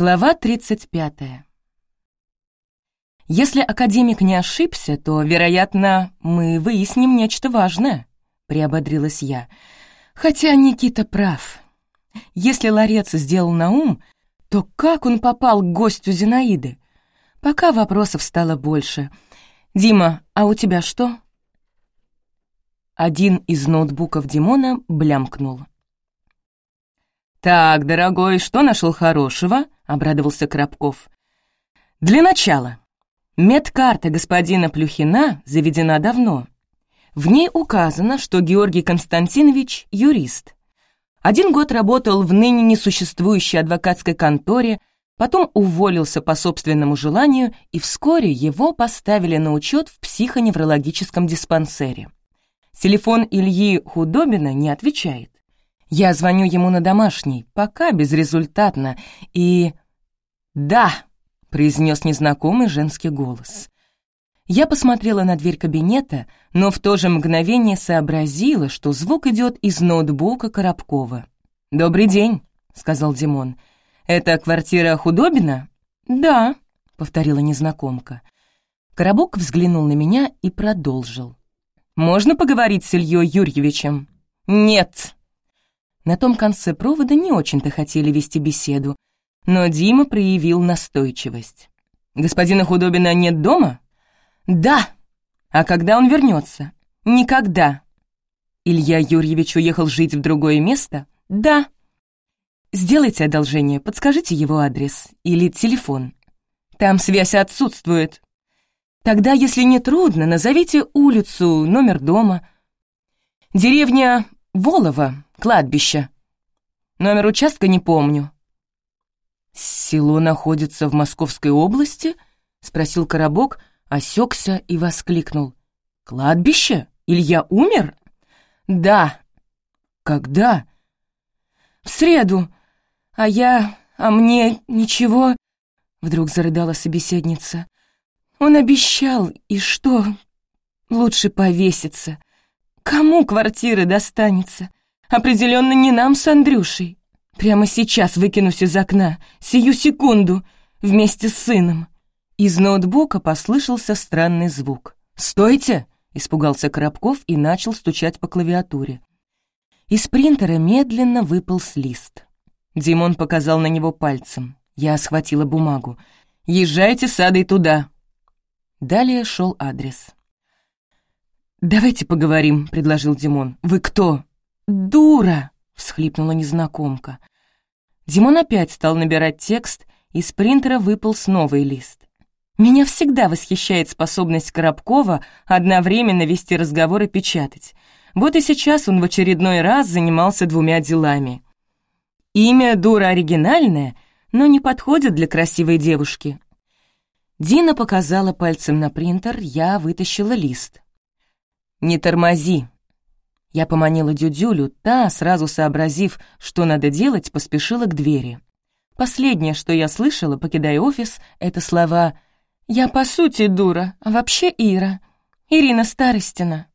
Глава 35. Если академик не ошибся, то, вероятно, мы выясним нечто важное, приободрилась я. Хотя Никита прав. Если ларец сделал на ум, то как он попал к гостю Зинаиды? Пока вопросов стало больше. «Дима, а у тебя что?» Один из ноутбуков Димона блямкнул. «Так, дорогой, что нашел хорошего?» — обрадовался Коробков. «Для начала. Медкарта господина Плюхина заведена давно. В ней указано, что Георгий Константинович — юрист. Один год работал в ныне несуществующей адвокатской конторе, потом уволился по собственному желанию, и вскоре его поставили на учет в психоневрологическом диспансере. Телефон Ильи Худобина не отвечает. Я звоню ему на домашний, пока безрезультатно, и... «Да!» — произнес незнакомый женский голос. Я посмотрела на дверь кабинета, но в то же мгновение сообразила, что звук идет из ноутбука Коробкова. «Добрый день», — сказал Димон. «Это квартира Худобина?» «Да», — повторила незнакомка. Коробок взглянул на меня и продолжил. «Можно поговорить с Ильей Юрьевичем?» «Нет», на том конце провода не очень-то хотели вести беседу, но Дима проявил настойчивость. «Господина Худобина нет дома?» «Да». «А когда он вернется?» «Никогда». «Илья Юрьевич уехал жить в другое место?» «Да». «Сделайте одолжение, подскажите его адрес или телефон. Там связь отсутствует». «Тогда, если не трудно, назовите улицу, номер дома». «Деревня Волово, кладбище. Номер участка не помню». «Село находится в Московской области?» — спросил Коробок, осекся и воскликнул. «Кладбище? Илья умер?» «Да». «Когда?» «В среду. А я... А мне ничего...» Вдруг зарыдала собеседница. «Он обещал, и что? Лучше повеситься. Кому квартиры достанется? Определенно не нам с Андрюшей. Прямо сейчас выкинусь из окна, сию секунду, вместе с сыном. Из ноутбука послышался странный звук. «Стойте!» — испугался Коробков и начал стучать по клавиатуре. Из принтера медленно выполз лист. Димон показал на него пальцем. Я схватила бумагу. «Езжайте с Адой туда!» Далее шел адрес. «Давайте поговорим», — предложил Димон. «Вы кто?» «Дура!» — всхлипнула незнакомка. Димон опять стал набирать текст, из принтера выпал новый лист. Меня всегда восхищает способность Коробкова одновременно вести разговор и печатать. Вот и сейчас он в очередной раз занимался двумя делами. Имя дура оригинальное, но не подходит для красивой девушки. Дина показала пальцем на принтер, я вытащила лист. «Не тормози!» Я поманила Дюдюлю, та, сразу сообразив, что надо делать, поспешила к двери. Последнее, что я слышала, покидая офис, это слова «Я по сути дура, а вообще Ира. Ирина Старостина».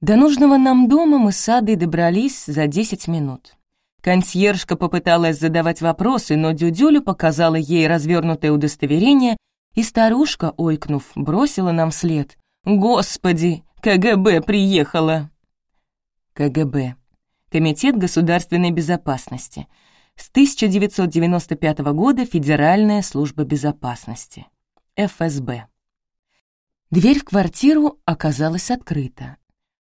До нужного нам дома мы с Адой добрались за десять минут. Консьержка попыталась задавать вопросы, но Дюдюля показала ей развернутое удостоверение, и старушка, ойкнув, бросила нам след. Господи, КГБ приехала!» КГБ. Комитет государственной безопасности. С 1995 года Федеральная служба безопасности. ФСБ. Дверь в квартиру оказалась открыта.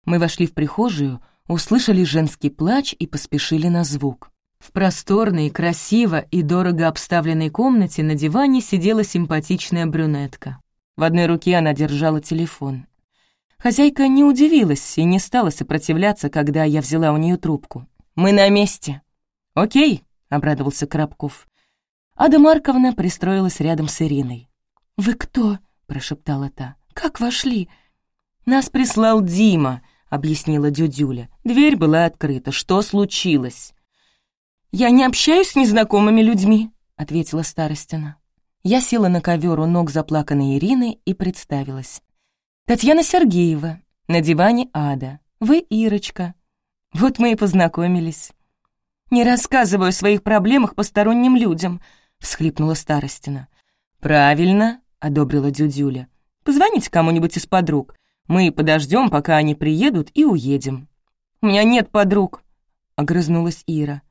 Мы вошли в прихожую, услышали женский плач и поспешили на звук. В просторной, красиво и дорого обставленной комнате на диване сидела симпатичная брюнетка. В одной руке она держала телефон. Хозяйка не удивилась и не стала сопротивляться, когда я взяла у нее трубку. «Мы на месте». «Окей», — обрадовался Коробков. Ада Марковна пристроилась рядом с Ириной. «Вы кто?» — прошептала та. «Как вошли?» «Нас прислал Дима», — объяснила Дюдюля. «Дверь была открыта. Что случилось?» «Я не общаюсь с незнакомыми людьми», — ответила Старостина. Я села на ковер у ног заплаканной Ирины и представилась. «Татьяна Сергеева, на диване Ада. Вы Ирочка. Вот мы и познакомились». «Не рассказываю о своих проблемах посторонним людям», — всхлипнула Старостина. «Правильно», — одобрила Дюдюля. «Позвоните кому-нибудь из подруг. Мы подождем, пока они приедут, и уедем». «У меня нет подруг», — огрызнулась Ира.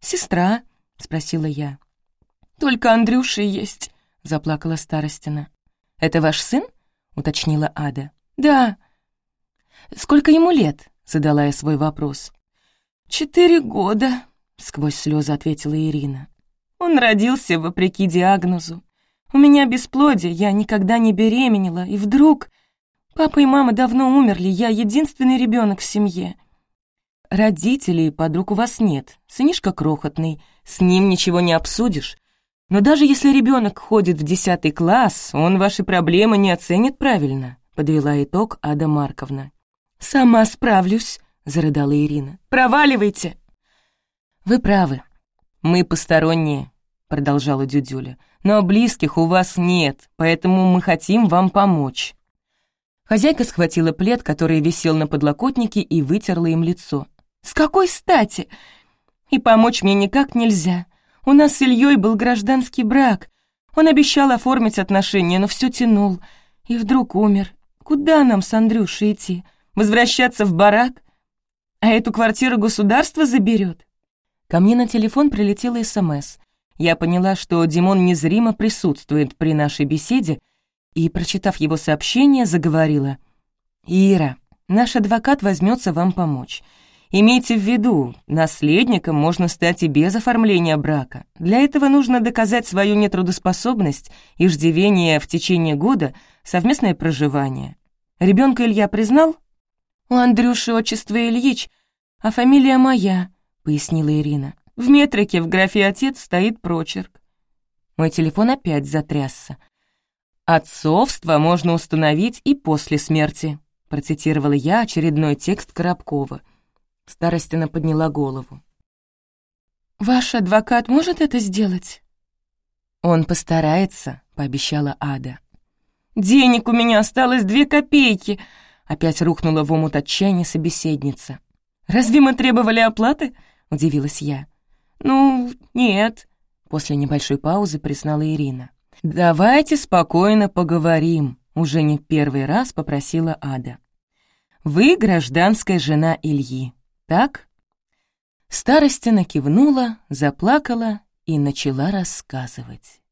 «Сестра?» — спросила я. «Только Андрюша есть», — заплакала Старостина. «Это ваш сын?» — уточнила Ада. «Да». «Сколько ему лет?» — задала я свой вопрос. «Четыре года», — сквозь слезы ответила Ирина. «Он родился вопреки диагнозу. У меня бесплодие, я никогда не беременела, и вдруг... Папа и мама давно умерли, я единственный ребенок в семье. Родителей подруг у вас нет, сынишка крохотный, с ним ничего не обсудишь. Но даже если ребенок ходит в десятый класс, он ваши проблемы не оценит правильно», — подвела итог Ада Марковна. «Сама справлюсь», — зарыдала Ирина. «Проваливайте!» «Вы правы. Мы посторонние», — продолжала Дюдюля. «Но близких у вас нет, поэтому мы хотим вам помочь». Хозяйка схватила плед, который висел на подлокотнике, и вытерла им лицо. «С какой стати? И помочь мне никак нельзя. У нас с Ильей был гражданский брак. Он обещал оформить отношения, но все тянул. И вдруг умер. Куда нам с Андрюшей идти? Возвращаться в барак? А эту квартиру государство заберет? Ко мне на телефон прилетела СМС. Я поняла, что Димон незримо присутствует при нашей беседе, и, прочитав его сообщение, заговорила. «Ира, наш адвокат возьмется вам помочь. Имейте в виду, наследником можно стать и без оформления брака. Для этого нужно доказать свою нетрудоспособность, иждивение в течение года, совместное проживание. Ребенка Илья признал? «У Андрюши отчество Ильич, а фамилия моя», — пояснила Ирина. «В метрике в графе «Отец» стоит прочерк». Мой телефон опять затрясся. «Отцовство можно установить и после смерти», — процитировала я очередной текст Коробкова — Старостина подняла голову. «Ваш адвокат может это сделать?» «Он постарается», — пообещала Ада. «Денег у меня осталось две копейки», — опять рухнула в омут отчаяния собеседница. «Разве мы требовали оплаты?» — удивилась я. «Ну, нет», — после небольшой паузы признала Ирина. «Давайте спокойно поговорим», — уже не первый раз попросила Ада. «Вы гражданская жена Ильи так?» Старостина кивнула, заплакала и начала рассказывать.